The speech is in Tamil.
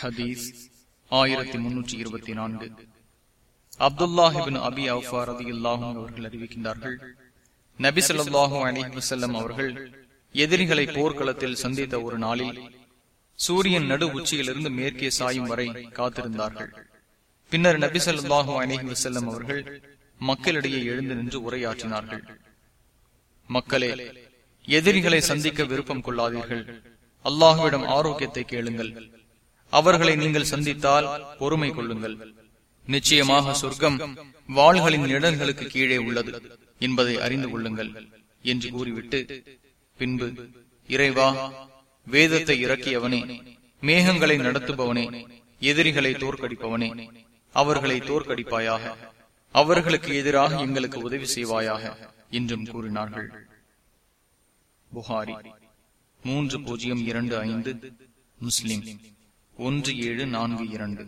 ஹதீஸ் ஆயிரத்தி முன்னூற்றி இருபத்தி நான்கு. அப்துல்லாஹிபின் அபி அவுஃபா ரதி அவர்கள் அறிவிக்கின்றார்கள் நபி சொல்லாஹும் அலிஹி வசல்லம் அவர்கள் எதிரிகளை போர்க்களத்தில் சந்தித்த ஒரு நாளில் சூரியன் நடு உச்சியிலிருந்து மேற்கே சாயும் வரை காத்திருந்தார்கள். பின்னர் நபி சொல்லாஹும் அலிஹி வசல்லம் அவர்கள் மக்களிடையே எழுந்து நின்று உரையாற்றினார்கள். மக்களே எதிரிகளை சந்திக்க விருப்பம் கொள்ளாதீர்கள். அல்லாஹுவிடம் ஆரோக்கியத்தை கேளுங்கள். அவர்களை நீங்கள் சந்தித்தால் பொறுமை கொள்ளுங்கள். நிச்சயமாக சொர்க்கம் வாள்களின் நிழல்களுக்கு கீழே உள்ளது என்பதை அறிந்து கொள்ளுங்கள் என்று கூறிவிட்டு பின்பு இறைவா வேதத்தை இறக்கியவனே மேகங்களை நடத்துபவனே எதிரிகளை தோற்கடிப்பவனே அவர்களை தோற்கடிப்பாயாக அவர்களுக்கு எதிராக எங்களுக்கு உதவி செய்வாயாக என்றும் கூறினார்கள். புகாரி மூன்று பூஜ்ஜியம் இரண்டு ஐந்து முஸ்லிம். ஒன்று ஏழு நான்கு இரண்டு.